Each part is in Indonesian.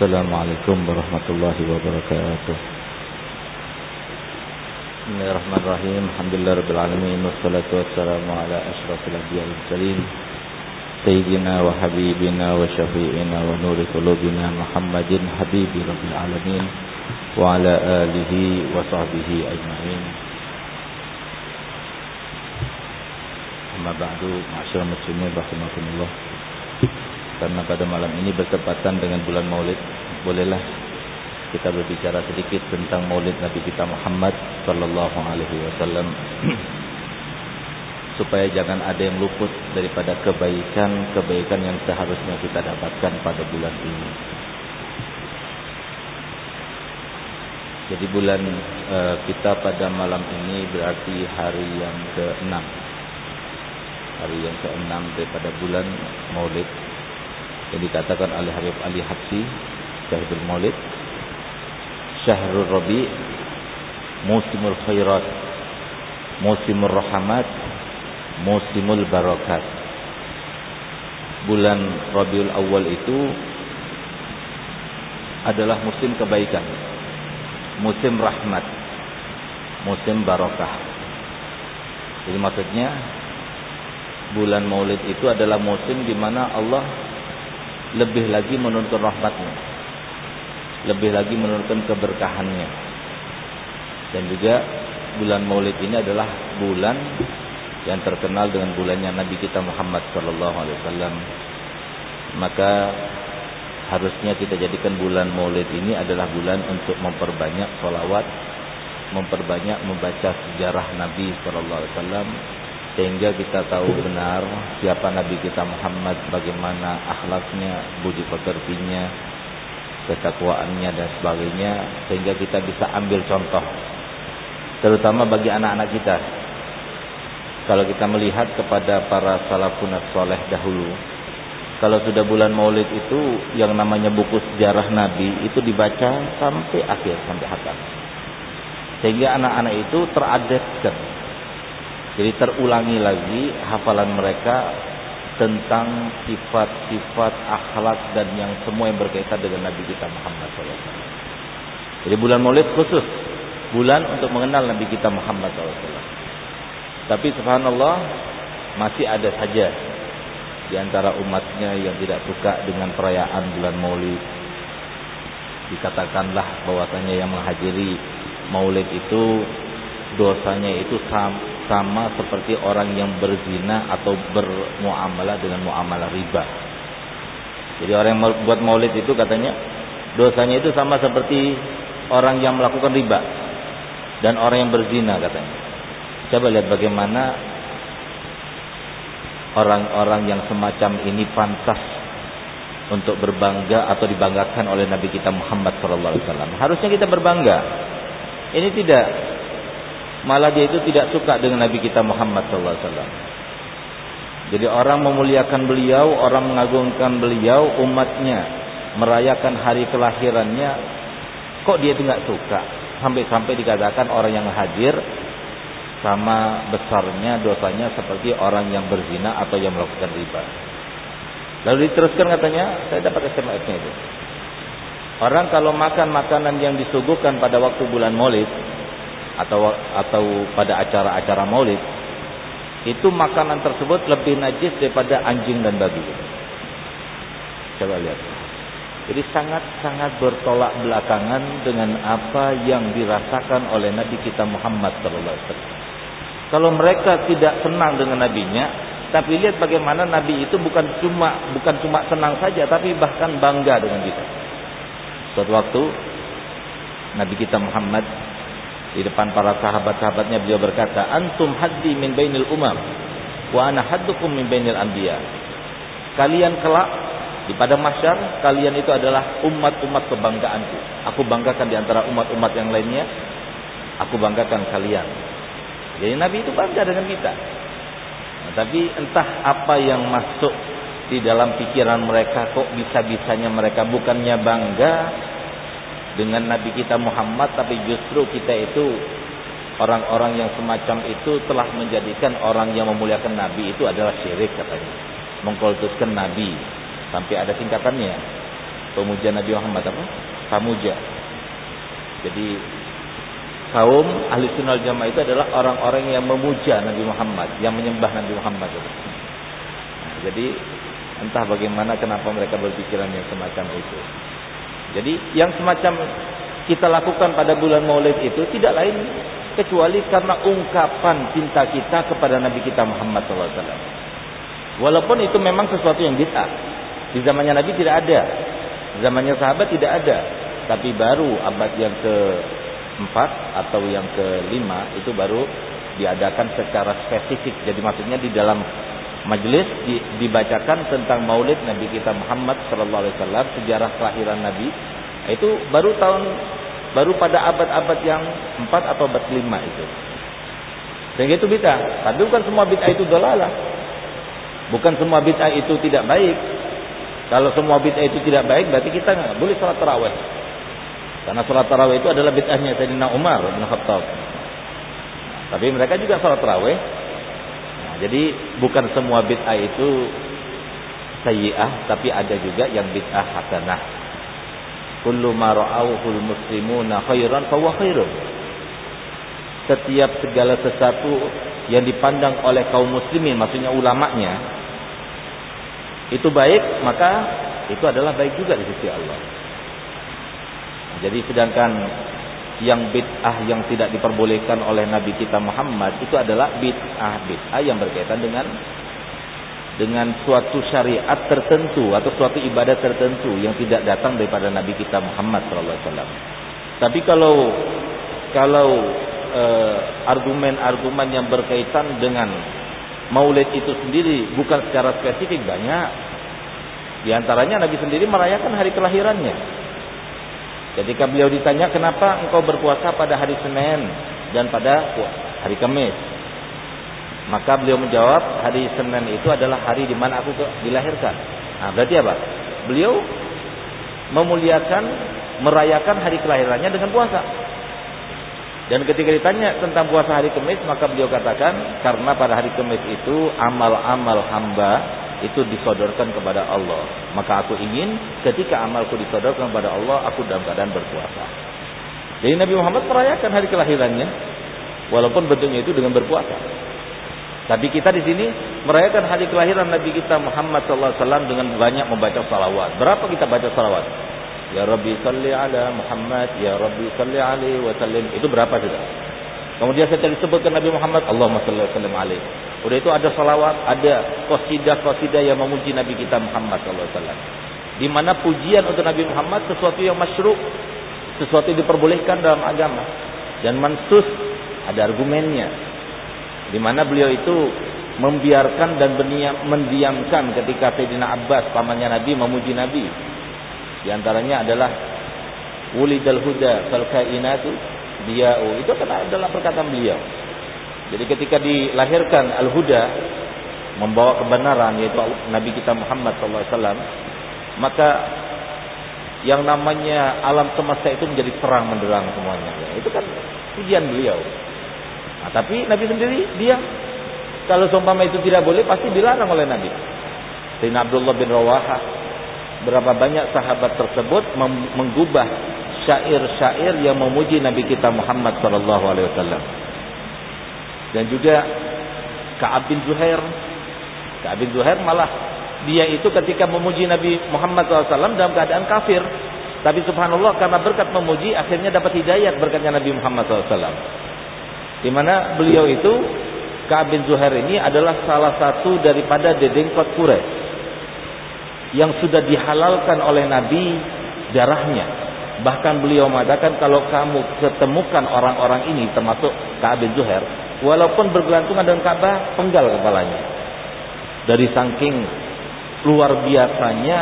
السلام عليكم ورحمة الله وبركاته بسم الله الرحمن الرحيم الحمد لله رب العالمين والصلاة والسلام على أشرف الأنبياء والمرسلين سيدنا وحبيبنا وشفيعنا ونور قلوبنا محمد حبيب رب العالمين وعلى آله وصحبه أجمعين أما بعد معاشر المسلمين رحمكم الله Karena pada malam ini bertepatan dengan bulan Maulid, bolehlah kita berbicara sedikit tentang Maulid Nabi kita Muhammad sallallahu alaihi wasallam supaya jangan ada yang luput daripada kebaikan-kebaikan yang seharusnya kita dapatkan pada bulan ini. Jadi bulan uh, kita pada malam ini berarti hari yang ke-6. Hari yang ke-6 daripada bulan Maulid yang dikatakan oleh Habib Ali Habsi Syahidul Maulid Syahrul Rabi Musimul Khairat Musimul Rahmat Musimul Barakat Bulan Rabiul Awal itu adalah musim kebaikan Musim rahmat Musim barakah Jadi maksudnya Bulan maulid itu adalah musim di mana Allah lebih lagi menurunkan rahmatnya. Lebih lagi menurunkan keberkahannya. Dan juga bulan maulid ini adalah bulan yang terkenal dengan bulannya Nabi kita Muhammad sallallahu alaihi wasallam. Maka harusnya kita jadikan bulan maulid ini adalah bulan untuk memperbanyak solawat memperbanyak membaca sejarah Nabi sallallahu alaihi wasallam sehingga kita tahu benar siapa Nabi kita Muhammad, bagaimana akhlaknya, budi pekertinya, ketakwaannya dan sebagainya, sehingga kita bisa ambil contoh, terutama bagi anak-anak kita. Kalau kita melihat kepada para salafun soleh dahulu, kalau sudah bulan Maulid itu yang namanya buku sejarah Nabi itu dibaca sampai akhir sampai hatam, sehingga anak-anak itu teradaptkan jadi terulangi lagi hafalan mereka tentang sifat-sifat akhlak dan yang semua yang berkaitan dengan Nabi kita Muhammad SAW. Jadi bulan Maulid khusus bulan untuk mengenal Nabi kita Muhammad SAW. Tapi subhanallah masih ada saja di antara umatnya yang tidak suka dengan perayaan bulan Maulid. Dikatakanlah bahwasanya yang menghadiri Maulid itu dosanya itu sama sama seperti orang yang berzina atau bermuamalah dengan muamalah riba. Jadi orang yang buat maulid itu katanya dosanya itu sama seperti orang yang melakukan riba dan orang yang berzina katanya. Coba lihat bagaimana orang-orang yang semacam ini pantas untuk berbangga atau dibanggakan oleh Nabi kita Muhammad SAW. Harusnya kita berbangga. Ini tidak Malah dia itu tidak suka dengan Nabi kita Muhammad sallallahu alaihi wasallam. Jadi orang memuliakan beliau, orang mengagungkan beliau, umatnya merayakan hari kelahirannya, kok dia itu nggak suka? Sampai-sampai dikatakan orang yang hadir sama besarnya dosanya seperti orang yang berzina atau yang melakukan riba. Lalu diteruskan katanya, saya dapat SMS-nya itu. Orang kalau makan makanan yang disuguhkan pada waktu bulan Maulid, atau atau pada acara-acara maulid itu makanan tersebut lebih najis daripada anjing dan babi. Coba lihat. Jadi sangat-sangat bertolak belakangan dengan apa yang dirasakan oleh Nabi kita Muhammad sallallahu alaihi wasallam. Kalau mereka tidak senang dengan nabinya, tapi lihat bagaimana nabi itu bukan cuma bukan cuma senang saja tapi bahkan bangga dengan kita. Suatu waktu Nabi kita Muhammad di depan para sahabat-sahabatnya beliau berkata, "Antum haddi min bainil umam wa ana haddukum min bainil anbiya." Kalian kelak di pada masyar kalian itu adalah umat-umat kebanggaanku. Aku banggakan di antara umat-umat yang lainnya. Aku banggakan kalian. Jadi Nabi itu bangga dengan kita. Nah, tapi entah apa yang masuk di dalam pikiran mereka kok bisa-bisanya mereka bukannya bangga dengan Nabi kita Muhammad tapi justru kita itu orang-orang yang semacam itu telah menjadikan orang yang memuliakan Nabi itu adalah syirik katanya mengkultuskan Nabi sampai ada tingkatannya pemuja Nabi Muhammad apa? Pamuja. Jadi kaum ahli sunnah jamaah itu adalah orang-orang yang memuja Nabi Muhammad, yang menyembah Nabi Muhammad. Nah, jadi entah bagaimana kenapa mereka berpikiran yang semacam itu. Jadi yang semacam kita lakukan pada bulan Maulid itu tidak lain kecuali karena ungkapan cinta kita kepada Nabi kita Muhammad SAW. Walaupun itu memang sesuatu yang bid'ah. Di zamannya Nabi tidak ada, zamannya sahabat tidak ada, tapi baru abad yang ke empat atau yang kelima itu baru diadakan secara spesifik. Jadi maksudnya di dalam majelis di, dibacakan tentang Maulid Nabi kita Muhammad Sallallahu Alaihi Wasallam sejarah kelahiran Nabi itu baru tahun baru pada abad-abad yang empat atau abad lima itu. Sehingga itu bid'ah. Tapi bukan semua bid'ah itu dolalah. Bukan semua bid'ah itu tidak baik. Kalau semua bid'ah itu tidak baik, berarti kita nggak boleh sholat tarawih. Karena sholat tarawih itu adalah bid'ahnya Sayyidina Umar bin Khattab. Tapi mereka juga sholat tarawih. Jadi bukan semua bid'ah itu sayyi'ah, tapi ada juga yang bid'ah hasanah. Kullu ma ra'awhul muslimuna khairan fahuwa khairun. Setiap segala sesuatu yang dipandang oleh kaum muslimin, maksudnya ulamanya, itu baik, maka itu adalah baik juga di sisi Allah. Jadi sedangkan yang bid'ah yang tidak diperbolehkan oleh Nabi kita Muhammad itu adalah bid'ah bid'ah yang berkaitan dengan dengan suatu syariat tertentu atau suatu ibadah tertentu yang tidak datang daripada Nabi kita Muhammad SAW. Tapi kalau kalau eh, argumen-argumen yang berkaitan dengan Maulid itu sendiri bukan secara spesifik banyak. Di antaranya Nabi sendiri merayakan hari kelahirannya. Ketika beliau ditanya kenapa engkau berpuasa pada hari Senin dan pada hari Kamis. Maka beliau menjawab hari Senin itu adalah hari di mana aku dilahirkan. Nah, berarti apa? Beliau memuliakan, merayakan hari kelahirannya dengan puasa. Dan ketika ditanya tentang puasa hari Kamis, maka beliau katakan karena pada hari Kamis itu amal-amal hamba itu disodorkan kepada Allah. Maka aku ingin ketika amalku disodorkan kepada Allah, aku dalam keadaan berpuasa. Jadi Nabi Muhammad merayakan hari kelahirannya, walaupun bentuknya itu dengan berpuasa. Tapi kita di sini merayakan hari kelahiran Nabi kita Muhammad SAW dengan banyak membaca salawat. Berapa kita baca salawat? Ya Rabbi salli ala Muhammad, Ya Rabbi salli alaihi wa sallim. Itu berapa sudah? Kemudian saya disebutkan Nabi Muhammad, Allahumma salli wa sallim alaihi. Udah itu ada salawat, ada qasidah-qasidah yang memuji Nabi kita Muhammad SAW. Di mana pujian untuk Nabi Muhammad sesuatu yang masyru, sesuatu yang diperbolehkan dalam agama. Dan mansus ada argumennya. Di mana beliau itu membiarkan dan berniat mendiamkan ketika Sayyidina Abbas pamannya Nabi memuji Nabi. Di antaranya adalah Wulidal Huda fal kainatu diya'u. Itu kan adalah perkataan beliau. Jadi ketika dilahirkan Al-Huda membawa kebenaran yaitu Nabi kita Muhammad SAW, maka yang namanya alam semesta itu menjadi terang menderang semuanya. Itu kan ujian beliau. Nah, tapi Nabi sendiri dia kalau seumpama itu tidak boleh pasti dilarang oleh Nabi. Sayyidina Abdullah bin Rawaha berapa banyak sahabat tersebut menggubah syair-syair yang memuji Nabi kita Muhammad sallallahu alaihi wasallam dan juga Ka'ab bin Zuhair. Ka'ab bin Zuhair malah dia itu ketika memuji Nabi Muhammad SAW dalam keadaan kafir. Tapi subhanallah karena berkat memuji akhirnya dapat hidayat berkatnya Nabi Muhammad SAW. Di mana beliau itu Ka'ab bin Zuhair ini adalah salah satu daripada dedengkot Quraisy yang sudah dihalalkan oleh Nabi darahnya. Bahkan beliau mengatakan kalau kamu ketemukan orang-orang ini termasuk Ka'ab bin Zuhair, Walaupun bergelantungan dengan Ka'bah, penggal kepalanya. Dari saking luar biasanya,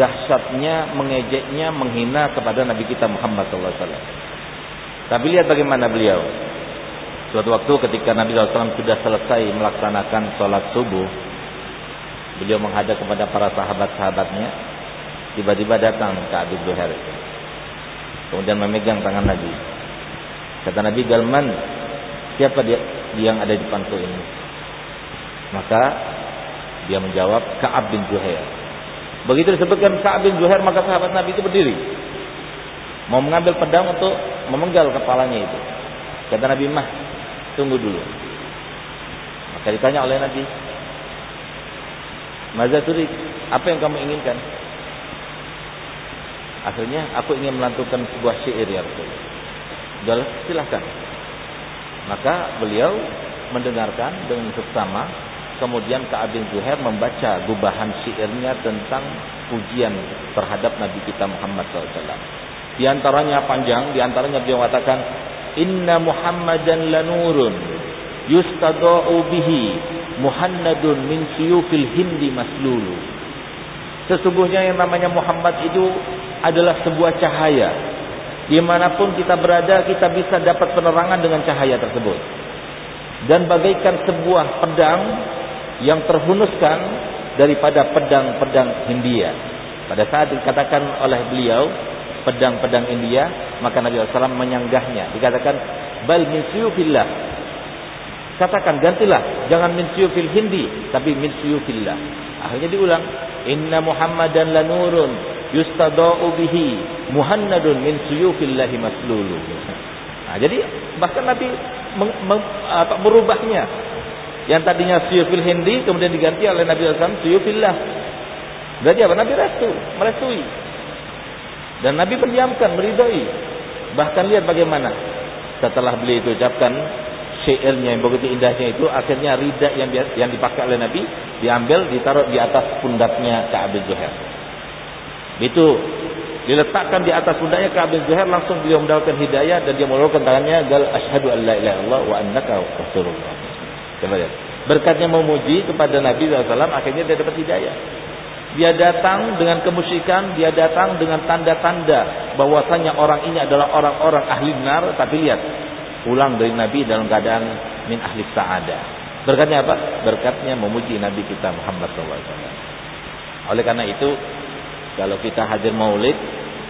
dahsyatnya, mengejeknya, menghina kepada Nabi kita Muhammad SAW. Tapi lihat bagaimana beliau. Suatu waktu ketika Nabi SAW sudah selesai melaksanakan sholat subuh, beliau menghadap kepada para sahabat-sahabatnya, tiba-tiba datang ke Abi Zuhair. Kemudian memegang tangan Nabi. Kata Nabi, Galman, Siapa dia yang ada di depanku ini? Maka dia menjawab Ka'ab bin Zuhair. Begitu disebutkan Ka'ab bin Zuhair maka sahabat Nabi itu berdiri. Mau mengambil pedang untuk memenggal kepalanya itu. Kata Nabi Mah, tunggu dulu. Maka ditanya oleh Nabi, Maza Turik, apa yang kamu inginkan? Akhirnya aku ingin melantunkan sebuah syair ya Rasul. Udah silahkan. Maka beliau mendengarkan dengan seksama Kemudian Ka'ab bin Zuhair membaca gubahan syairnya tentang pujian terhadap Nabi kita Muhammad SAW. Di antaranya panjang, di antaranya beliau mengatakan, Inna Muhammadan lanurun yustada'u bihi muhannadun min siyufil hindi maslulu. Sesungguhnya yang namanya Muhammad itu adalah sebuah cahaya. Di mana pun kita berada, kita bisa dapat penerangan dengan cahaya tersebut. Dan bagaikan sebuah pedang yang terhunuskan daripada pedang-pedang India. Pada saat dikatakan oleh beliau pedang-pedang India, maka Nabi SAW menyanggahnya. Dikatakan bal min suyufillah. Katakan gantilah, jangan min suyufil Hindi, tapi min suyufillah. Akhirnya diulang, inna Muhammadan lanurun yustada'u bihi muhannadun min suyufillahi maslulu. Nah, jadi bahkan Nabi merubahnya yang tadinya suyufil hindi kemudian diganti oleh Nabi SAW suyufillah. Berarti apa? Nabi restu, merestui. Dan Nabi mendiamkan, meridhoi. Bahkan lihat bagaimana setelah beliau itu ucapkan syairnya yang begitu indahnya itu akhirnya rida yang yang dipakai oleh Nabi diambil ditaruh di atas pundaknya Ka'ab Zuhair. Itu diletakkan di atas pundaknya Ka'ab bin Zuhair langsung beliau mendapatkan hidayah dan dia mengulurkan tangannya gal asyhadu an la ilaha illallah wa annaka rasulullah. Coba lihat. Berkatnya memuji kepada Nabi SAW, akhirnya dia dapat hidayah. Dia datang dengan kemusyrikan, dia datang dengan tanda-tanda bahwasanya orang ini adalah orang-orang ahli benar, tapi lihat, pulang dari Nabi dalam keadaan min ahli sa'adah. Berkatnya apa? Berkatnya memuji Nabi kita Muhammad SAW. Oleh karena itu, kalau kita hadir maulid,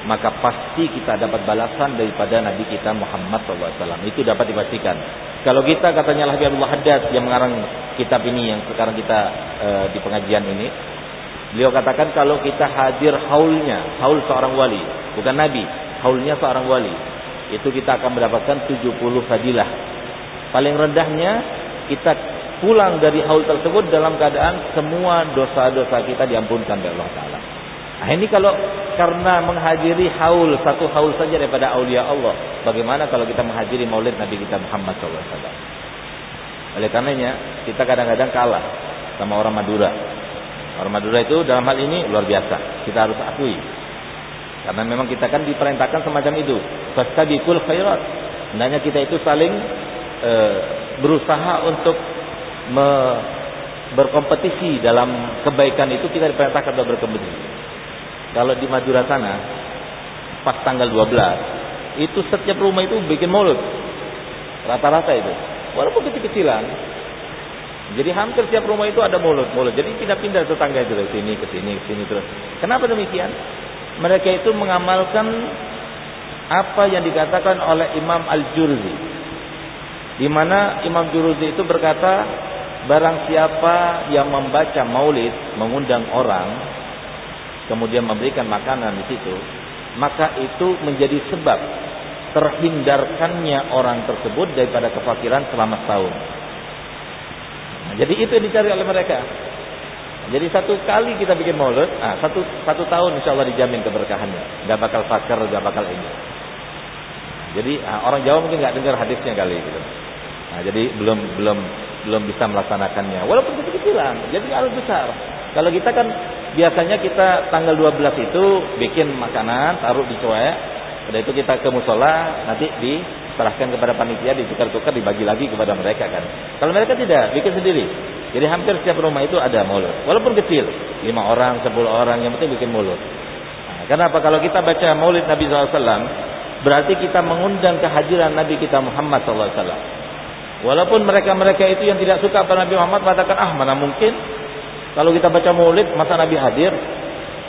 maka pasti kita dapat balasan daripada Nabi kita Muhammad SAW. Itu dapat dipastikan. Kalau kita katanya Lahbi Abdullah Haddad yang mengarang kitab ini yang sekarang kita e, di pengajian ini, beliau katakan kalau kita hadir haulnya, haul seorang wali, bukan Nabi, haulnya seorang wali, itu kita akan mendapatkan 70 fadilah. Paling rendahnya kita pulang dari haul tersebut dalam keadaan semua dosa-dosa kita diampunkan oleh Allah Taala. Nah ini kalau karena menghadiri haul satu haul saja daripada aulia Allah, bagaimana kalau kita menghadiri Maulid Nabi kita Muhammad SAW? Oleh karenanya kita kadang-kadang kalah sama orang Madura. Orang Madura itu dalam hal ini luar biasa. Kita harus akui. Karena memang kita kan diperintahkan semacam itu. Fastabiqul khairat. Hendaknya kita itu saling e, berusaha untuk me, berkompetisi dalam kebaikan itu kita diperintahkan untuk berkompetisi. Kalau di Madura sana pas tanggal 12 itu setiap rumah itu bikin mulut. Rata-rata itu. Walaupun kecil-kecilan. Jadi hampir setiap rumah itu ada mulut mulut. Jadi pindah-pindah tetangga itu dari sini ke sini ke sini terus. Kenapa demikian? Mereka itu mengamalkan apa yang dikatakan oleh Imam Al-Jurzi. Di mana Imam Jurzi itu berkata barang siapa yang membaca maulid mengundang orang kemudian memberikan makanan di situ, maka itu menjadi sebab terhindarkannya orang tersebut daripada kefakiran selama setahun. Nah, jadi itu yang dicari oleh mereka. Jadi satu kali kita bikin maulid, nah, satu satu tahun insya Allah dijamin keberkahannya, nggak bakal fakir, nggak bakal ini. Jadi nah, orang Jawa mungkin nggak dengar hadisnya kali gitu. Nah, jadi belum belum belum bisa melaksanakannya, walaupun kecil-kecilan, jadi harus besar. Kalau kita kan biasanya kita tanggal 12 itu bikin makanan, taruh di cuek, Pada itu kita ke musola, nanti diserahkan kepada panitia, ditukar-tukar, dibagi lagi kepada mereka kan. Kalau mereka tidak, bikin sendiri. Jadi hampir setiap rumah itu ada mulut. Walaupun kecil, lima orang, sepuluh orang, yang penting bikin mulut. Nah, kenapa? Kalau kita baca maulid Nabi SAW, berarti kita mengundang kehadiran Nabi kita Muhammad SAW. Walaupun mereka-mereka itu yang tidak suka pada Nabi Muhammad mengatakan, ah mana mungkin kalau kita baca maulid, masa Nabi hadir?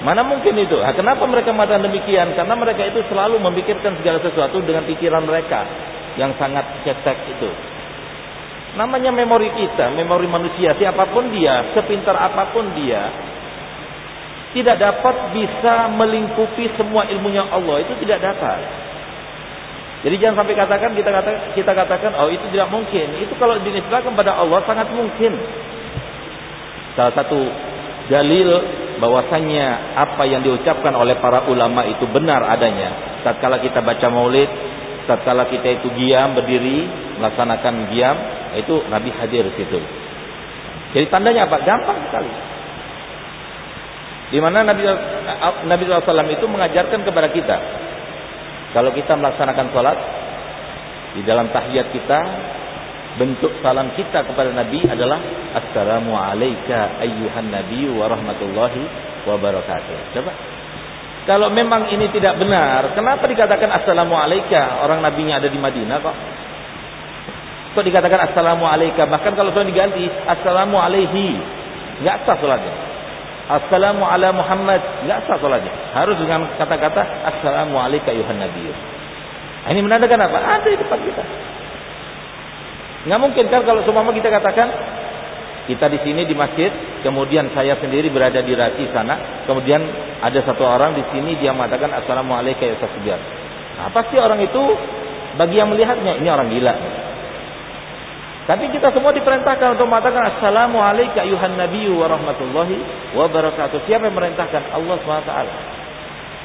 Mana mungkin itu? Nah, kenapa mereka mengatakan demikian? Karena mereka itu selalu memikirkan segala sesuatu dengan pikiran mereka yang sangat cetek itu. Namanya memori kita, memori manusia, siapa pun dia, sepintar apa pun dia, tidak dapat bisa melingkupi semua ilmunya Allah. Itu tidak dapat. Jadi jangan sampai katakan kita katakan kita katakan oh itu tidak mungkin. Itu kalau dinisbahkan kepada Allah sangat mungkin. Salah satu dalil bahwasanya apa yang diucapkan oleh para ulama itu benar adanya. Tatkala kita baca Maulid, tatkala kita itu diam berdiri melaksanakan diam, itu Nabi hadir di situ. Jadi tandanya apa? Gampang sekali. Di mana Nabi Nabi SAW itu mengajarkan kepada kita kalau kita melaksanakan sholat di dalam tahiyat kita bentuk salam kita kepada Nabi adalah Assalamu alayka ayyuhan nabi wa rahmatullahi wa barakatuh. Coba. Kalau memang ini tidak benar, kenapa dikatakan Assalamu alayka? Orang nabinya ada di Madinah kok. Kok dikatakan Assalamu alayka? Bahkan kalau sudah diganti Assalamu alaihi. Enggak sah salatnya. Assalamu ala Muhammad. Enggak sah salatnya. Harus dengan kata-kata Assalamu alayka ayyuhan nabi. Ini menandakan apa? Ada di depan kita. Nggak mungkin kan kalau semua kita katakan kita di sini di masjid, kemudian saya sendiri berada di rasi sana, kemudian ada satu orang di sini dia mengatakan assalamualaikum ya Ustaz Nah, pasti orang itu bagi yang melihatnya ini orang gila. Tapi kita semua diperintahkan untuk mengatakan assalamualaikum ayuhan nabiyyu wa rahmatullahi wa barakatuh. Siapa yang merintahkan? Allah SWT.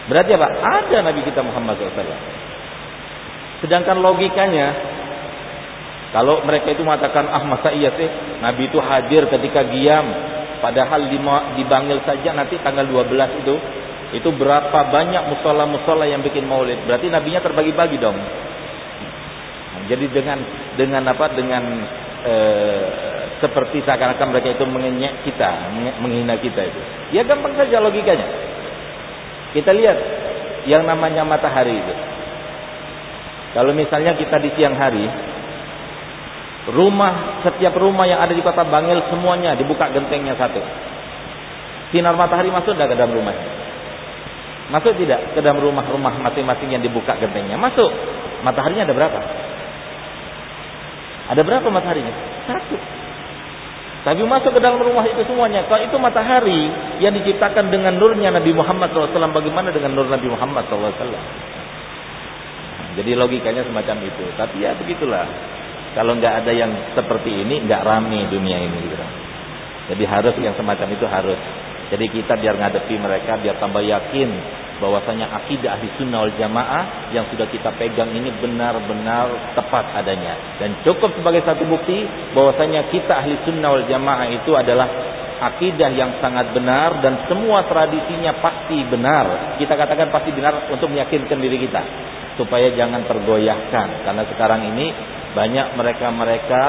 Berarti apa? Ada Nabi kita Muhammad SAW. Sedangkan logikanya kalau mereka itu mengatakan ah masa iya sih? Nabi itu hadir ketika diam. Padahal dibanggil saja nanti tanggal 12 itu itu berapa banyak musola-musola yang bikin maulid. Berarti nabinya terbagi-bagi dong. Jadi dengan dengan apa dengan e, seperti seakan-akan mereka itu mengenyek kita menghina kita itu. Ya gampang saja logikanya. Kita lihat yang namanya matahari itu. Kalau misalnya kita di siang hari Rumah, setiap rumah yang ada di kota Bangil semuanya dibuka gentengnya satu. Sinar matahari masuk tidak ke dalam rumah? Masuk tidak ke dalam rumah-rumah masing-masing yang dibuka gentengnya? Masuk. Mataharinya ada berapa? Ada berapa mataharinya? Satu. Tapi masuk ke dalam rumah itu semuanya. Kalau itu matahari yang diciptakan dengan nurnya Nabi Muhammad SAW, bagaimana dengan nur Nabi Muhammad SAW? Jadi logikanya semacam itu. Tapi ya begitulah. Kalau nggak ada yang seperti ini, nggak rame dunia ini. Gitu. Jadi harus yang semacam itu harus. Jadi kita biar ngadepi mereka, biar tambah yakin bahwasanya akidah ahli sunnah wal jamaah yang sudah kita pegang ini benar-benar tepat adanya. Dan cukup sebagai satu bukti bahwasanya kita ahli sunnah wal jamaah itu adalah akidah yang sangat benar dan semua tradisinya pasti benar. Kita katakan pasti benar untuk meyakinkan diri kita supaya jangan tergoyahkan karena sekarang ini banyak mereka-mereka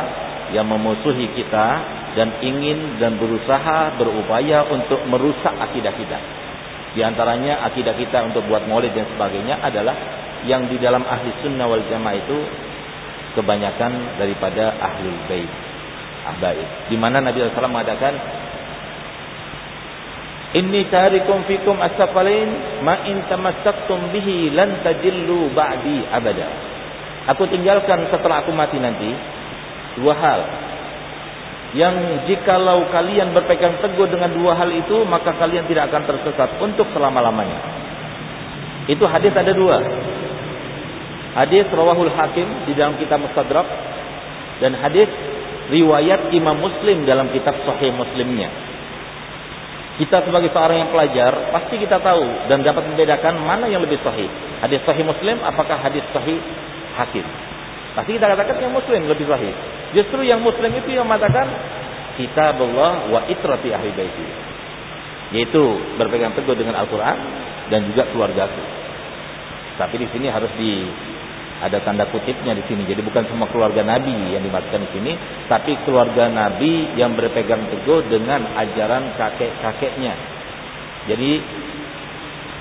yang memusuhi kita dan ingin dan berusaha berupaya untuk merusak akidah kita. Di antaranya akidah kita untuk buat maulid dan sebagainya adalah yang di dalam ahli sunnah wal jamaah itu kebanyakan daripada ahlul bait. Ahbaib. Di mana Nabi SAW mengatakan Inni tarikum fikum asfalain ma in tamassaktum bihi lan tajillu ba'di abada. Aku tinggalkan setelah aku mati nanti dua hal. Yang jikalau kalian berpegang teguh dengan dua hal itu, maka kalian tidak akan tersesat untuk selama-lamanya. Itu hadis ada dua. Hadis rawahul hakim di dalam kitab Mustadrak dan hadis riwayat Imam Muslim dalam kitab Sahih Muslimnya. Kita sebagai seorang yang pelajar pasti kita tahu dan dapat membedakan mana yang lebih sahih. Hadis sahih Muslim apakah hadis sahih hakim. Pasti kita katakan yang muslim lebih sahih. Justru yang muslim itu yang mengatakan kitabullah wa itrati ahli baiti. Yaitu berpegang teguh dengan Al-Qur'an dan juga keluargaku. Tapi di sini harus di ada tanda kutipnya di sini. Jadi bukan semua keluarga Nabi yang dimaksudkan di sini, tapi keluarga Nabi yang berpegang teguh dengan ajaran kakek-kakeknya. Jadi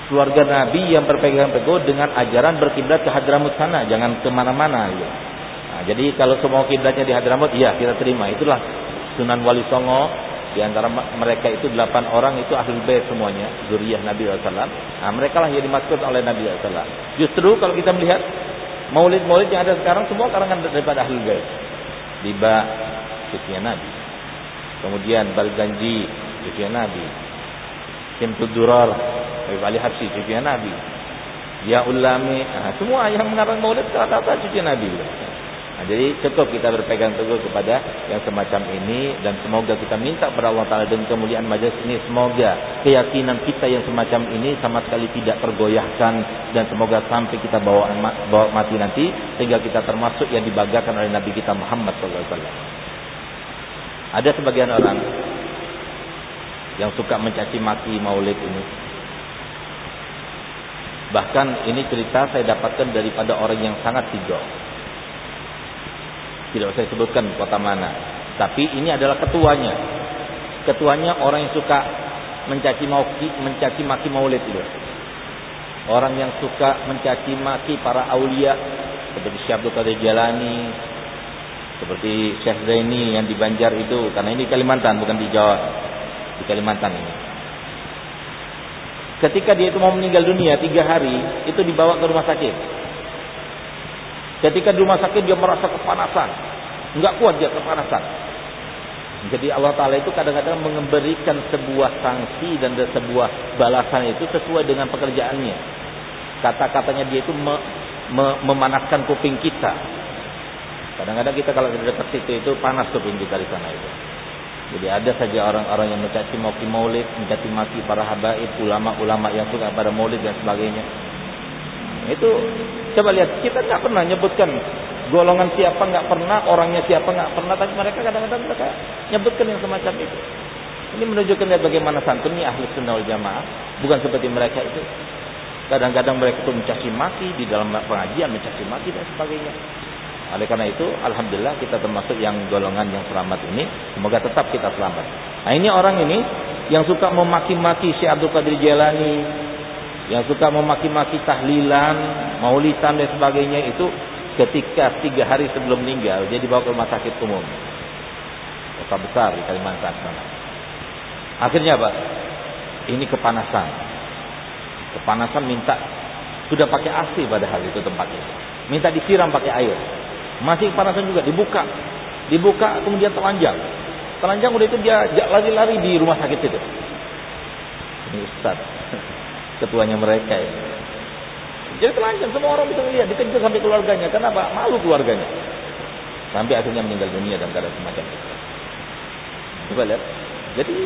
keluarga Nabi yang berpegang teguh dengan ajaran berkiblat ke Hadramut sana, jangan ke mana-mana. Ya. Nah, jadi kalau semua kiblatnya di Hadramut, iya kita terima. Itulah Sunan Wali Songo. Di antara mereka itu delapan orang itu ahli bait semuanya, zuriyah Nabi SAW. Nah, mereka lah yang dimaksud oleh Nabi SAW. Justru kalau kita melihat maulid-maulid yang ada sekarang semua karangan daripada ahli bait. Diba cucunya Nabi. Kemudian Balganji cucunya Nabi. Simtud Durar, Habib Ali Habsyi cucunya Nabi. Ya Ulami, nah, semua yang mengarang maulid rata-rata cucu Nabi. Nah, jadi cukup kita berpegang teguh kepada yang semacam ini dan semoga kita minta kepada Allah Taala dengan kemuliaan majelis ini semoga keyakinan kita yang semacam ini sama sekali tidak tergoyahkan dan semoga sampai kita bawa bawa mati nanti sehingga kita termasuk yang dibanggakan oleh Nabi kita Muhammad SAW. Ada sebagian orang yang suka mencaci maki maulid ini. Bahkan ini cerita saya dapatkan daripada orang yang sangat hijau tidak saya sebutkan kota mana. Tapi ini adalah ketuanya. Ketuanya orang yang suka mencaci maki, mencaci maki maulid itu. Orang yang suka mencaci maki para aulia seperti Syekh Abdul Qadir Jalani, seperti Syekh Zaini yang di Banjar itu, karena ini Kalimantan bukan di Jawa, di Kalimantan ini. Ketika dia itu mau meninggal dunia tiga hari, itu dibawa ke rumah sakit. Ketika di rumah sakit dia merasa kepanasan. Enggak kuat dia kepanasan. Jadi Allah Ta'ala itu kadang-kadang memberikan sebuah sanksi dan sebuah balasan itu sesuai dengan pekerjaannya. Kata-katanya dia itu me, me, memanaskan kuping kita. Kadang-kadang kita kalau di dekat situ itu panas kuping kita di sana itu. Jadi ada saja orang-orang yang mencaci maki maulid, mencaci maki para habaib, ulama-ulama yang suka pada maulid dan sebagainya. Itu coba lihat kita nggak pernah nyebutkan golongan siapa nggak pernah, orangnya siapa nggak pernah, tapi mereka kadang-kadang mereka nyebutkan yang semacam itu. Ini menunjukkan lihat bagaimana santunnya ahli sunnah wal jamaah, bukan seperti mereka itu. Kadang-kadang mereka itu mencaci maki di dalam pengajian, mencaci maki dan sebagainya. Oleh karena itu, alhamdulillah kita termasuk yang golongan yang selamat ini. Semoga tetap kita selamat. Nah ini orang ini yang suka memaki-maki Syekh Abdul Qadir Jalani, yang suka memaki-maki tahlilan, maulitan dan sebagainya itu ketika tiga hari sebelum meninggal dia dibawa ke rumah sakit umum kota besar di Kalimantan sana. Akhirnya apa? Ini kepanasan. Kepanasan minta sudah pakai AC padahal itu tempatnya. Minta disiram pakai air. Masih kepanasan juga dibuka. Dibuka kemudian telanjang. Telanjang udah itu dia lari-lari di rumah sakit itu. Ini Ustaz ketuanya mereka ya. Jadi telanjang semua orang bisa melihat, dikejar sampai keluarganya. Kenapa? Malu keluarganya. Sampai akhirnya meninggal dunia dan keadaan semacam itu. Coba lihat. Jadi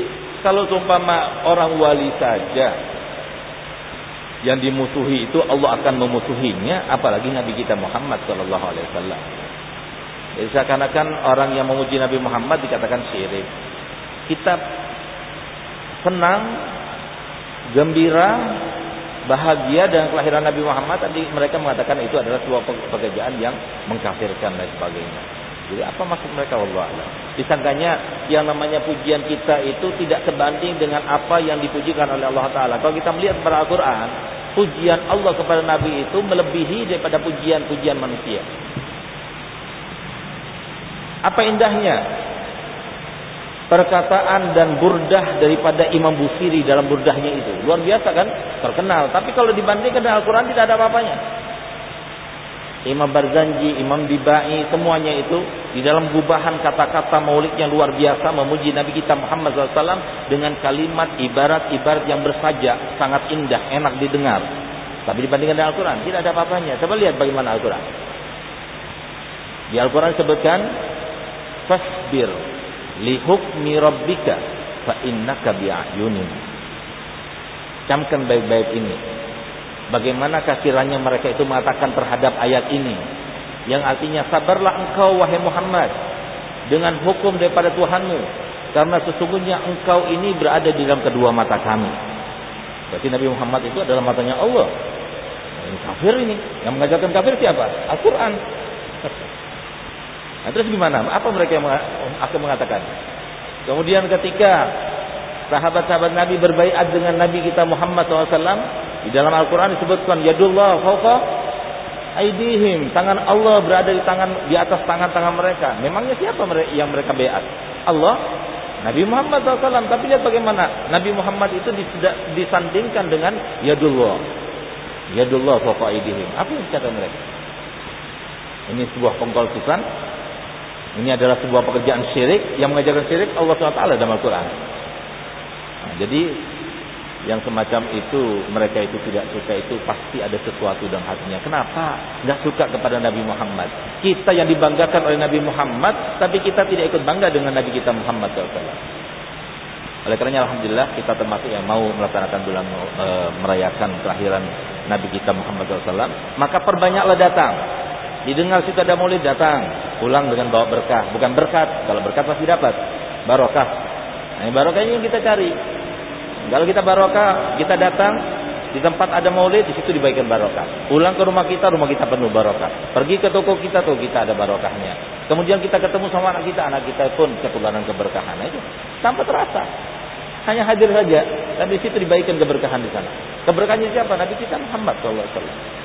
kalau seumpama orang wali saja yang dimusuhi itu Allah akan memusuhinya, apalagi Nabi kita Muhammad Shallallahu Alaihi Wasallam. Jadi seakan-akan orang yang memuji Nabi Muhammad dikatakan syirik. Kita senang gembira, bahagia dengan kelahiran Nabi Muhammad tadi mereka mengatakan itu adalah sebuah pekerjaan yang mengkafirkan dan sebagainya. Jadi apa maksud mereka Allah Allah? Disangkanya yang namanya pujian kita itu tidak sebanding dengan apa yang dipujikan oleh Allah Taala. Kalau kita melihat pada Al-Quran, pujian Allah kepada Nabi itu melebihi daripada pujian-pujian manusia. Apa indahnya perkataan dan burdah daripada Imam Busiri dalam burdahnya itu. Luar biasa kan? Terkenal. Tapi kalau dibandingkan dengan Al-Quran tidak ada apa-apanya. Imam Barzanji, Imam Bibai, semuanya itu di dalam gubahan kata-kata maulid yang luar biasa memuji Nabi kita Muhammad SAW dengan kalimat ibarat-ibarat yang bersaja, sangat indah, enak didengar. Tapi dibandingkan dengan Al-Quran, tidak ada apa-apanya. Coba lihat bagaimana Al-Quran. Di Al-Quran sebutkan, Fasbir lihukmi rabbika fa innaka bi'ayunin. Camkan baik-baik ini. Bagaimana kiranya mereka itu mengatakan terhadap ayat ini yang artinya sabarlah engkau wahai Muhammad dengan hukum daripada Tuhanmu karena sesungguhnya engkau ini berada di dalam kedua mata kami. Berarti Nabi Muhammad itu adalah matanya Allah. Ini kafir ini. Yang mengajarkan kafir siapa? Al-Quran. Nah, terus gimana? Apa mereka yang akan mengatakan? Kemudian ketika sahabat-sahabat Nabi berbaiat dengan Nabi kita Muhammad SAW di dalam Al-Quran disebutkan Yadullah fauqa aidihim tangan Allah berada di tangan di atas tangan-tangan mereka. Memangnya siapa yang mereka baiat? Allah, Nabi Muhammad SAW. Tapi lihat bagaimana Nabi Muhammad itu disandingkan dengan Yadullah. Yadullah fauqa aidihim. Apa yang kata mereka? Ini sebuah pengkolkusan ini adalah sebuah pekerjaan syirik yang mengajarkan syirik Allah SWT dalam Al-Quran. Nah, jadi yang semacam itu mereka itu tidak suka itu pasti ada sesuatu dalam hatinya. Kenapa? Nggak suka kepada Nabi Muhammad. Kita yang dibanggakan oleh Nabi Muhammad, tapi kita tidak ikut bangga dengan Nabi kita Muhammad SAW. Oleh karenanya Alhamdulillah kita termasuk yang mau melaksanakan bulan e, merayakan kelahiran Nabi kita Muhammad SAW. Maka perbanyaklah datang. Didengar situ ada maulid datang. Pulang dengan bawa berkah. Bukan berkat. Kalau berkat pasti dapat. Barokah. Nah, barokah ini yang kita cari. Kalau kita barokah, kita datang di tempat ada maulid, di situ dibagikan barokah. Pulang ke rumah kita, rumah kita penuh barokah. Pergi ke toko kita, tuh kita ada barokahnya. Kemudian kita ketemu sama anak kita, anak kita pun ketularan keberkahan. Nah, itu tanpa terasa. Hanya hadir saja, dan di situ dibagikan keberkahan di sana. Keberkahannya siapa? Nabi kita Muhammad Sallallahu Alaihi Wasallam.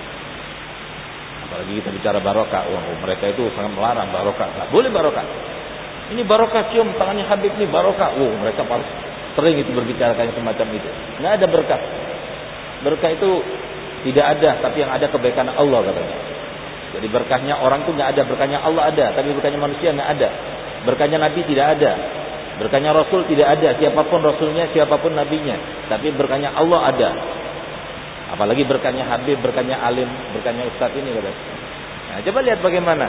Apalagi kita bicara barokah, mereka itu sangat melarang barokah. Nah, boleh barokah. Ini barokah cium tangannya Habib ini barokah. Wah mereka paling Sering itu berbicara kayak semacam itu. Nggak ada berkah. Berkah itu tidak ada, tapi yang ada kebaikan Allah katanya. Jadi berkahnya orang tuh nggak ada, berkahnya Allah ada, tapi berkahnya manusia nggak ada. Berkahnya Nabi tidak ada. Berkahnya Rasul tidak ada, siapa pun Rasulnya, siapa pun Nabinya. Tapi berkahnya Allah ada. Apalagi berkahnya Habib, berkahnya Alim, berkahnya Ustadz ini kata. Nah, coba lihat bagaimana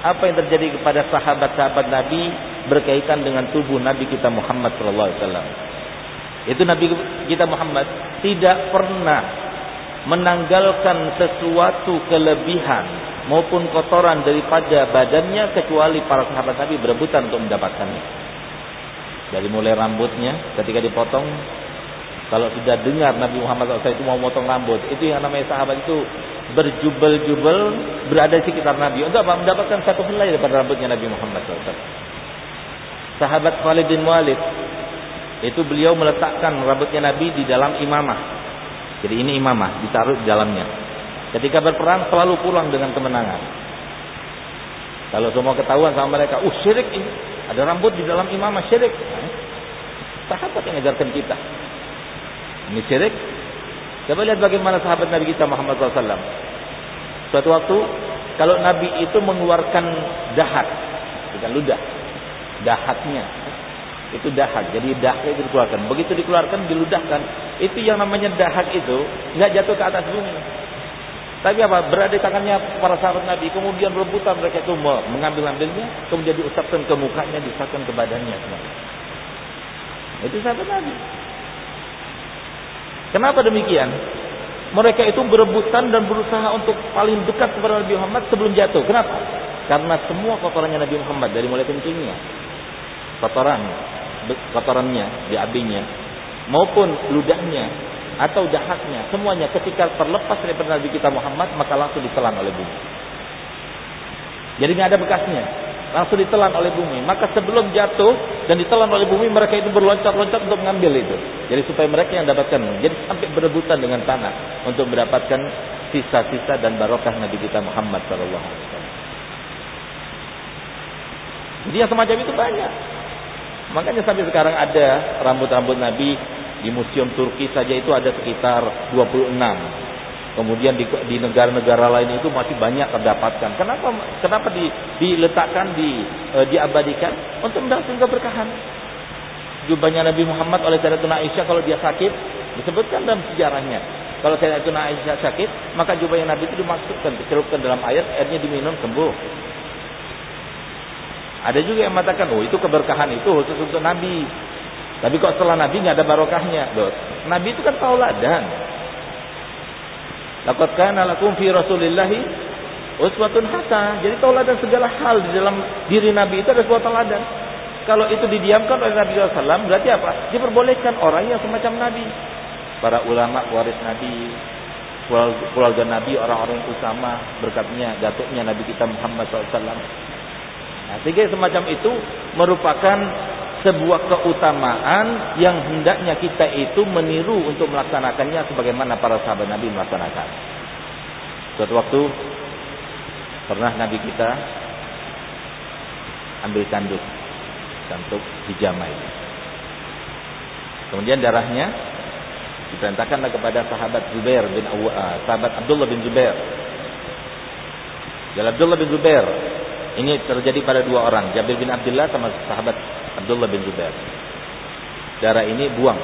apa yang terjadi kepada sahabat-sahabat Nabi berkaitan dengan tubuh Nabi kita Muhammad sallallahu alaihi wasallam. Itu Nabi kita Muhammad tidak pernah menanggalkan sesuatu kelebihan maupun kotoran daripada badannya kecuali para sahabat Nabi berebutan untuk mendapatkannya. Dari mulai rambutnya ketika dipotong kalau sudah dengar Nabi Muhammad SAW itu mau potong rambut, itu yang namanya sahabat itu berjubel-jubel berada di sekitar Nabi untuk apa? Mendapatkan satu helai daripada rambutnya Nabi Muhammad SAW. Sahabat Khalid bin Walid itu beliau meletakkan rambutnya Nabi di dalam imamah. Jadi ini imamah ditaruh di dalamnya. Ketika berperang selalu pulang dengan kemenangan. Kalau semua ketahuan sama mereka, uh syirik ini. Ada rambut di dalam imamah syirik. Nah, sahabat yang mengajarkan kita. Ini syirik. Coba lihat bagaimana sahabat Nabi kita Muhammad SAW. Suatu waktu, kalau Nabi itu mengeluarkan dahat, bukan ludah, dahatnya, itu dahat. Jadi dahatnya itu dikeluarkan. Begitu dikeluarkan, diludahkan. Itu yang namanya dahat itu nggak jatuh ke atas bumi. Tapi apa? Berada di tangannya para sahabat Nabi. Kemudian rebutan mereka itu mengambil-ambilnya. Kemudian diusapkan ke mukanya, diusapkan ke badannya. Itu sahabat Nabi. Kenapa demikian? Mereka itu berebutan dan berusaha untuk paling dekat kepada Nabi Muhammad sebelum jatuh. Kenapa? Karena semua kotorannya Nabi Muhammad dari mulai kencingnya, kotoran, kotorannya, BAB-nya, maupun ludahnya atau dahatnya, semuanya ketika terlepas daripada Nabi kita Muhammad maka langsung ditelan oleh bumi. Jadi nggak ada bekasnya langsung ditelan oleh bumi. Maka sebelum jatuh dan ditelan oleh bumi, mereka itu berloncat-loncat untuk mengambil itu. Jadi supaya mereka yang dapatkan. Jadi sampai berebutan dengan tanah untuk mendapatkan sisa-sisa dan barokah Nabi kita Muhammad Sallallahu Alaihi Wasallam. Jadi yang semacam itu banyak. Makanya sampai sekarang ada rambut-rambut Nabi di museum Turki saja itu ada sekitar 26 Kemudian di, di negara-negara lain itu masih banyak terdapatkan. Kenapa kenapa di, diletakkan di e, diabadikan untuk mendapatkan keberkahan? Jubahnya Nabi Muhammad oleh Sayyidatuna Aisyah kalau dia sakit disebutkan dalam sejarahnya. Kalau Sayyidatuna Aisyah sakit, maka jubahnya Nabi itu dimasukkan, dicelupkan dalam air, airnya diminum sembuh. Ada juga yang mengatakan, oh itu keberkahan itu khusus untuk Nabi. Tapi kok setelah Nabi nggak ada barokahnya, Nabi itu kan tauladan. Laqad kana lakum fi Rasulillahi uswatun hasanah. Jadi tauladan segala hal di dalam diri Nabi itu ada sebuah tauladan. Kalau itu didiamkan oleh Nabi SAW, berarti apa? Diperbolehkan orang yang semacam Nabi. Para ulama waris Nabi, keluarga Nabi, orang-orang utama, berkatnya, datuknya Nabi kita Muhammad SAW. Nah, sehingga semacam itu merupakan sebuah keutamaan yang hendaknya kita itu meniru untuk melaksanakannya sebagaimana para sahabat Nabi melaksanakan. Suatu waktu pernah Nabi kita ambil tanduk untuk dijamai. Kemudian darahnya diperintahkanlah kepada sahabat Zubair bin uh, sahabat Abdullah bin Zubair. Jadi Abdullah bin Zubair ini terjadi pada dua orang, Jabir bin Abdullah sama sahabat Abdullah bin Zubair. Darah ini buang.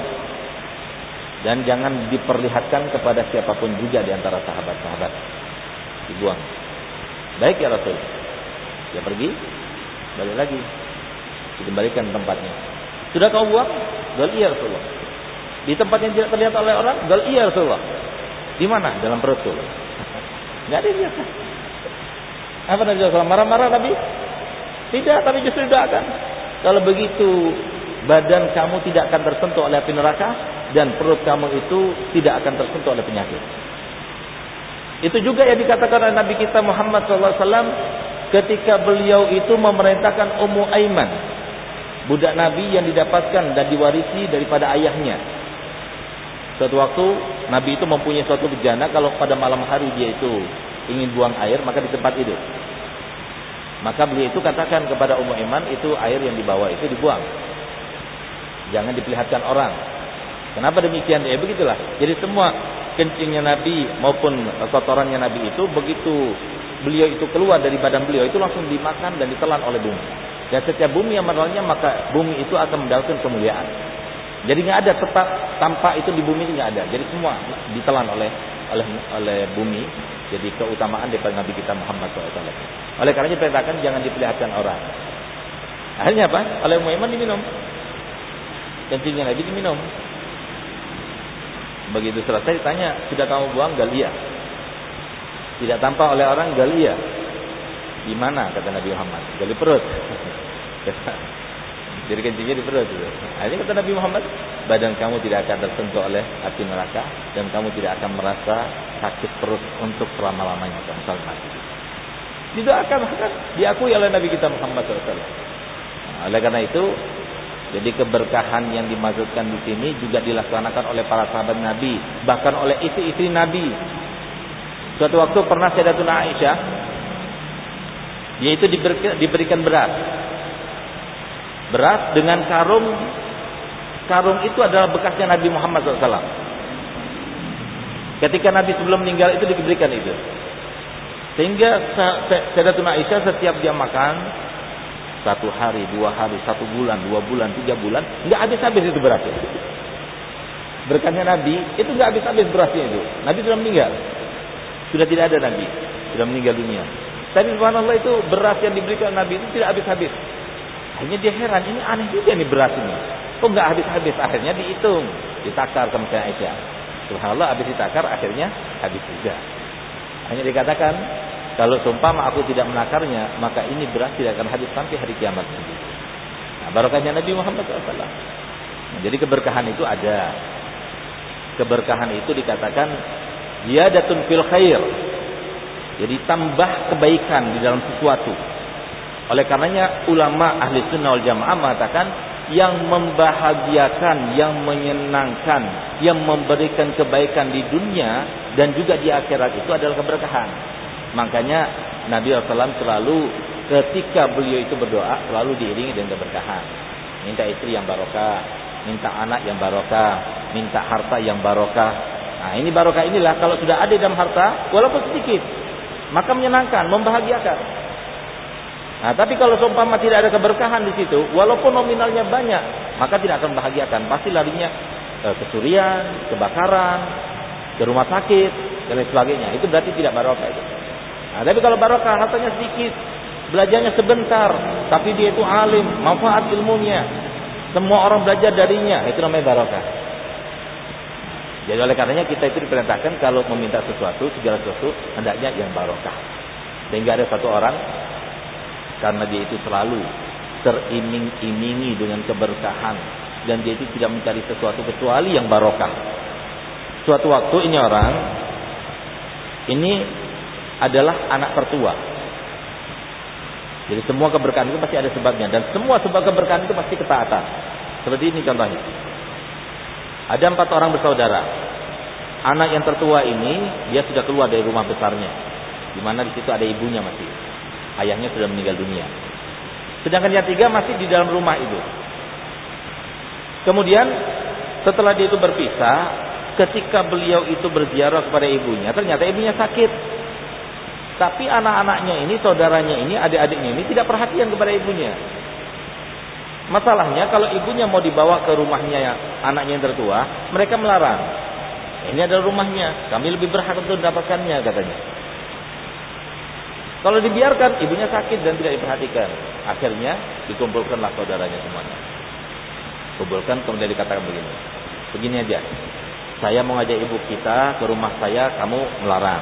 Dan jangan diperlihatkan kepada siapa pun juga di antara sahabat-sahabat. Dibuang. Baik ya Rasul. Dia pergi, balik lagi. Dikembalikan tempatnya. Sudah kau buang? Gal iya Rasulullah. Di tempat yang tidak terlihat oleh orang? Gal iya Rasulullah. Di mana? Dalam perutku. Enggak ada dia. Apa Nabi SAW? Marah-marah Nabi? Tidak, tapi justru doakan. Kalau begitu badan kamu tidak akan tersentuh oleh api neraka dan perut kamu itu tidak akan tersentuh oleh penyakit. Itu juga yang dikatakan oleh Nabi kita Muhammad SAW ketika beliau itu memerintahkan Ummu Aiman, budak Nabi yang didapatkan dan diwarisi daripada ayahnya. Suatu waktu Nabi itu mempunyai suatu bejana kalau pada malam hari dia itu ingin buang air maka di tempat itu. Maka beliau itu katakan kepada Ummu Aiman itu air yang dibawa itu dibuang. Jangan diperlihatkan orang. Kenapa demikian? Ya begitulah. Jadi semua kencingnya Nabi maupun kotorannya Nabi itu begitu beliau itu keluar dari badan beliau itu langsung dimakan dan ditelan oleh bumi. Dan setiap bumi yang menelannya maka bumi itu akan mendapatkan kemuliaan. Jadi nggak ada tetap tanpa itu di bumi nggak ada. Jadi semua ditelan oleh oleh oleh bumi. Jadi keutamaan daripada Nabi kita Muhammad SAW. Oleh karenanya perintahkan jangan diperlihatkan orang. Akhirnya apa? Oleh Muhammad diminum. Kencingnya Nabi diminum. Begitu selesai ditanya, sudah kamu buang? Galia. Tidak tampak oleh orang Galia. Di mana kata Nabi Muhammad? Gali perut. Jadi kencingnya di perut. Akhirnya kata Nabi Muhammad, badan kamu tidak akan tersentuh oleh api neraka dan kamu tidak akan merasa sakit perut untuk selama-lamanya sampai mati. Didoakan bahkan diakui oleh Nabi kita Muhammad SAW. Nah, oleh karena itu jadi keberkahan yang dimaksudkan di sini juga dilaksanakan oleh para sahabat Nabi, bahkan oleh istri-istri Nabi. Suatu waktu pernah Sayyidatuna Aisyah yaitu diberikan beras. Beras dengan karung karung itu adalah bekasnya Nabi Muhammad SAW. Ketika Nabi sebelum meninggal itu diberikan itu. Sehingga Sayyidatuna Aisyah setiap dia makan satu hari, dua hari, satu bulan, dua bulan, tiga bulan, nggak habis-habis itu berasnya. Berkatnya Nabi, itu nggak habis-habis berasnya itu. Nabi sudah meninggal. Sudah tidak ada Nabi. Sudah meninggal dunia. Tapi subhanallah itu beras yang diberikan Nabi itu tidak habis-habis. Akhirnya dia heran, ini aneh juga nih beras ini. Kok nggak habis-habis? Akhirnya dihitung. Ditakar sama Aisyah. Subhanallah habis ditakar akhirnya habis juga. Hanya dikatakan kalau seumpama aku tidak menakarnya, maka ini beras tidak akan habis sampai hari kiamat nanti. Nah, barokahnya Nabi Muhammad SAW. Nah, jadi keberkahan itu ada. Keberkahan itu dikatakan ziyadatun fil khair. Jadi tambah kebaikan di dalam sesuatu. Oleh karenanya ulama ahli sunnah wal jamaah mengatakan yang membahagiakan, yang menyenangkan, yang memberikan kebaikan di dunia dan juga di akhirat itu adalah keberkahan. Makanya Nabi SAW selalu ketika beliau itu berdoa selalu diiringi dengan keberkahan. Minta istri yang barokah, minta anak yang barokah, minta harta yang barokah. Nah ini barokah inilah kalau sudah ada dalam harta walaupun sedikit maka menyenangkan, membahagiakan. Nah, tapi kalau seumpama tidak ada keberkahan di situ, walaupun nominalnya banyak, maka tidak akan membahagiakan. Pasti larinya ke kesurian, kebakaran, ke rumah sakit, dan lain sebagainya. Itu berarti tidak barokah itu. Nah, tapi kalau barokah hartanya sedikit, belajarnya sebentar, tapi dia itu alim, manfaat ilmunya. Semua orang belajar darinya, itu namanya barokah. Jadi oleh karenanya kita itu diperintahkan kalau meminta sesuatu, segala sesuatu hendaknya yang barokah. Sehingga ada satu orang karena dia itu selalu teriming-imingi dengan keberkahan dan dia itu tidak mencari sesuatu kecuali yang barokah. Suatu waktu ini orang ini adalah anak tertua. Jadi semua keberkahan itu pasti ada sebabnya dan semua sebab keberkahan itu pasti ketaatan. Seperti ini contohnya. Ada empat orang bersaudara. Anak yang tertua ini dia sudah keluar dari rumah besarnya, di mana di situ ada ibunya masih. Ayahnya sudah meninggal dunia. Sedangkan yang tiga masih di dalam rumah itu. Kemudian setelah dia itu berpisah, ketika beliau itu berziarah kepada ibunya, ternyata ibunya sakit. Tapi anak-anaknya ini, saudaranya ini, adik-adiknya ini tidak perhatian kepada ibunya. Masalahnya kalau ibunya mau dibawa ke rumahnya anaknya yang tertua, mereka melarang. Ini adalah rumahnya. Kami lebih berhak untuk mendapatkannya katanya. Kalau dibiarkan, ibunya sakit dan tidak diperhatikan. Akhirnya dikumpulkanlah saudaranya semuanya. Kumpulkan kemudian dikatakan begini. Begini aja. Saya mau ngajak ibu kita ke rumah saya, kamu melarang.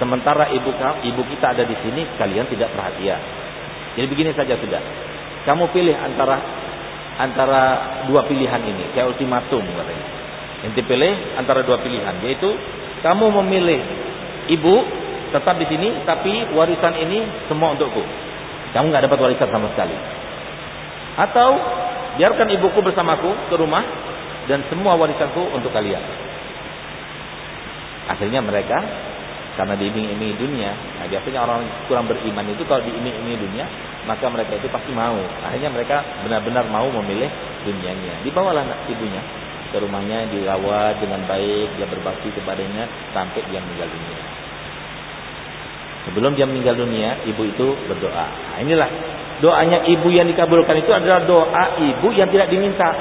Sementara ibu ibu kita ada di sini, kalian tidak perhatian. Jadi begini saja sudah. Kamu pilih antara antara dua pilihan ini, kayak ultimatum katanya. Yang dipilih antara dua pilihan, yaitu kamu memilih ibu tetap di sini, tapi warisan ini semua untukku. Kamu nggak dapat warisan sama sekali. Atau biarkan ibuku bersamaku ke rumah dan semua warisanku untuk kalian. Akhirnya mereka karena diiming-imingi dunia, nah biasanya orang kurang beriman itu kalau diiming-imingi dunia, maka mereka itu pasti mau. Akhirnya mereka benar-benar mau memilih dunianya. Dibawalah ibunya ke rumahnya, dirawat dengan baik, dia berbakti kepadanya sampai dia meninggal dunia. Sebelum dia meninggal dunia, ibu itu berdoa. Nah, inilah doanya ibu yang dikabulkan itu adalah doa ibu yang tidak diminta.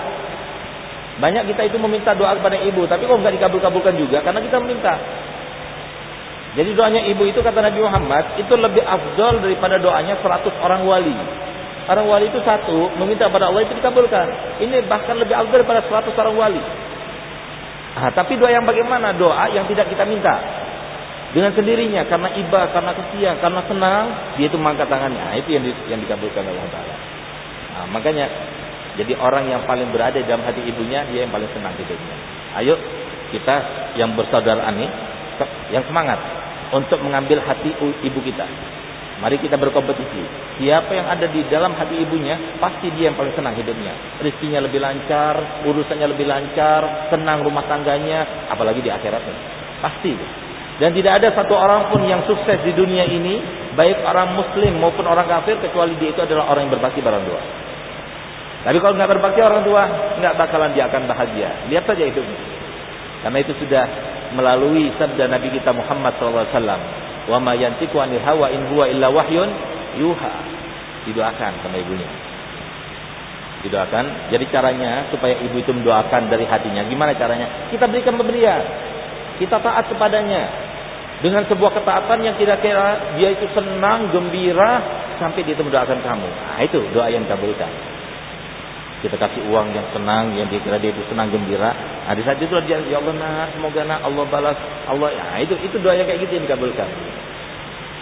Banyak kita itu meminta doa kepada ibu, tapi kok nggak dikabul-kabulkan juga karena kita meminta. Jadi doanya ibu itu kata Nabi Muhammad itu lebih afdol daripada doanya 100 orang wali. Orang wali itu satu meminta kepada Allah itu dikabulkan. Ini bahkan lebih afdol daripada 100 orang wali. Nah, tapi doa yang bagaimana? Doa yang tidak kita minta dengan sendirinya karena iba, karena kesian, karena senang, dia itu mengangkat tangannya. Nah, itu yang di, yang dikabulkan Allah Taala. Nah, makanya jadi orang yang paling berada dalam hati ibunya dia yang paling senang hidupnya. Ayo kita yang bersaudara ini yang semangat untuk mengambil hati ibu kita. Mari kita berkompetisi. Siapa yang ada di dalam hati ibunya, pasti dia yang paling senang hidupnya. Rizkinya lebih lancar, urusannya lebih lancar, senang rumah tangganya, apalagi di akhiratnya. Pasti. Dan tidak ada satu orang pun yang sukses di dunia ini, baik orang muslim maupun orang kafir, kecuali dia itu adalah orang yang berbakti pada orang tua. Tapi kalau nggak berbakti orang tua, nggak bakalan dia akan bahagia. Lihat saja itu. Karena itu sudah melalui sabda Nabi kita Muhammad SAW. Wa ma yantiqu anil hawa in huwa illa wahyun yuha. Didoakan sama ibunya. Didoakan. Jadi caranya supaya ibu itu mendoakan dari hatinya. Gimana caranya? Kita berikan pemberian. Kita taat kepadanya dengan sebuah ketaatan yang kira-kira dia itu senang, gembira sampai dia mendoakan kamu. Nah, itu doa yang dikabulkan. Kita kasih uang yang senang, yang dia kira dia itu senang gembira. Nah, di saat itu dia ya Allah nak, semoga nak Allah balas Allah. Nah, itu itu doa yang kayak gitu yang dikabulkan.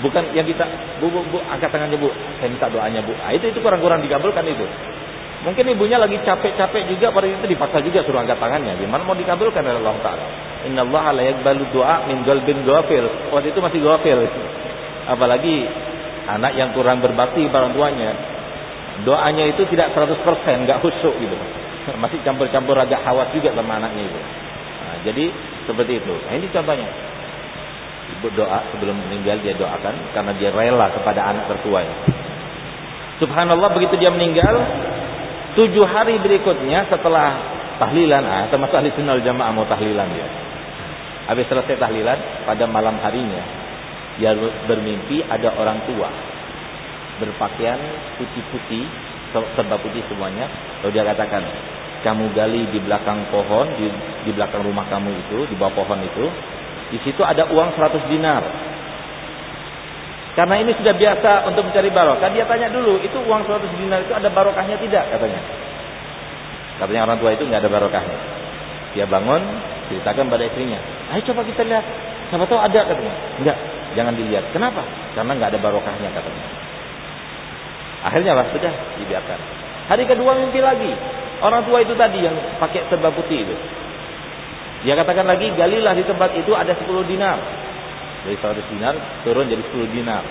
Bukan yang kita bu bu, bu angkat tangannya bu, saya minta doanya bu. Nah, itu itu kurang-kurang dikabulkan itu. Mungkin ibunya lagi capek-capek juga pada itu dipaksa juga suruh angkat tangannya. Gimana mau dikabulkan oleh Allah Taala? Inna Allah la yakbalu doa min galbin ghafil. Waktu itu masih ghafil. Apalagi anak yang kurang berbakti pada orang tuanya. Doanya itu tidak 100% nggak khusyuk gitu. Masih campur-campur agak hawas juga sama anaknya itu. Nah, jadi seperti itu. Nah, ini contohnya. Ibu doa sebelum meninggal dia doakan karena dia rela kepada anak tertuanya. Subhanallah begitu dia meninggal, Tujuh hari berikutnya setelah tahlilan, ah, termasuk ahli sunnah jamaah mau tahlilan dia. Habis selesai tahlilan, pada malam harinya, dia bermimpi ada orang tua. Berpakaian putih-putih, serba putih semuanya. Lalu dia katakan, kamu gali di belakang pohon, di, di belakang rumah kamu itu, di bawah pohon itu. Di situ ada uang 100 dinar. Karena ini sudah biasa untuk mencari barokah. Dia tanya dulu, itu uang 100 dinar itu ada barokahnya tidak? Katanya. Katanya orang tua itu nggak ada barokahnya. Dia bangun, ceritakan pada istrinya. Ayo coba kita lihat. Siapa tahu ada katanya. Enggak, jangan dilihat. Kenapa? Karena nggak ada barokahnya katanya. Akhirnya lah sudah dibiarkan. Hari kedua mimpi lagi. Orang tua itu tadi yang pakai serba putih itu. Dia katakan lagi, galilah di tempat itu ada 10 dinar. Dari 100 dinar turun jadi 10 dinar.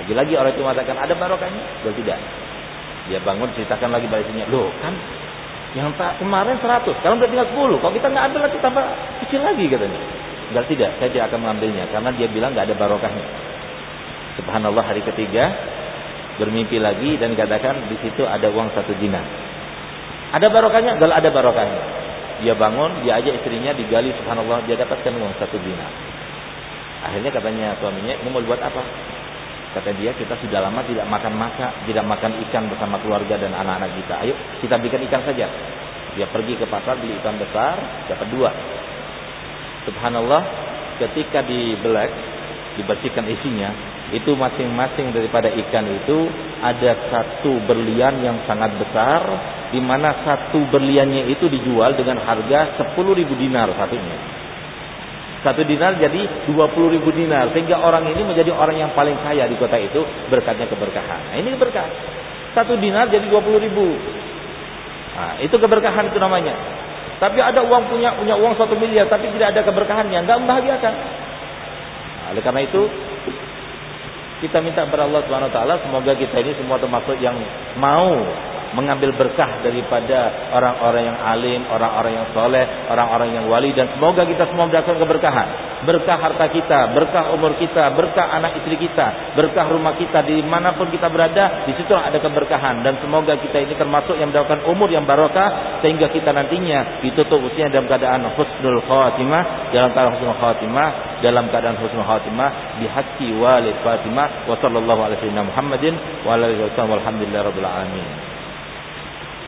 Lagi-lagi orang itu mengatakan ada barokahnya? Belum tidak. Dia bangun ceritakan lagi baliknya. Loh kan yang tak kemarin 100, sekarang udah tinggal 10. Kalau kita nggak ambil lagi tambah kecil lagi katanya. Enggak tidak, saya tidak akan mengambilnya karena dia bilang nggak ada barokahnya. Subhanallah hari ketiga bermimpi lagi dan dikatakan di situ ada uang satu dinar. Ada barokahnya? Enggak ada barokahnya. Dia bangun, dia ajak istrinya digali subhanallah dia dapatkan uang satu dinar. Akhirnya katanya suaminya, ini mau buat apa? Kata dia, kita sudah lama tidak makan masak, tidak makan ikan bersama keluarga dan anak-anak kita. Ayo kita berikan ikan saja. Dia pergi ke pasar beli ikan besar, dapat dua. Subhanallah, ketika di black dibersihkan isinya, itu masing-masing daripada ikan itu ada satu berlian yang sangat besar di mana satu berliannya itu dijual dengan harga 10.000 dinar satunya. Satu dinar jadi 20 ribu dinar. Sehingga orang ini menjadi orang yang paling kaya di kota itu berkatnya keberkahan. Nah, ini berkah. Satu dinar jadi 20 ribu. Nah, itu keberkahan itu namanya. Tapi ada uang punya punya uang satu miliar tapi tidak ada keberkahannya, nggak membahagiakan. Nah, oleh karena itu kita minta kepada Allah Subhanahu wa taala semoga kita ini semua termasuk yang mau mengambil berkah daripada orang-orang yang alim, orang-orang yang soleh, orang-orang yang wali dan semoga kita semua mendapatkan keberkahan. Berkah harta kita, berkah umur kita, berkah anak istri kita, berkah rumah kita di mana pun kita berada, di situ ada keberkahan dan semoga kita ini termasuk yang mendapatkan umur yang barokah sehingga kita nantinya ditutup usia dalam keadaan husnul khatimah, dalam keadaan husnul khatimah, dalam keadaan husnul khatimah di hati walid Fatimah wa sallallahu alaihi wasallam Muhammadin wa alihi wasallam walhamdulillah rabbil alamin.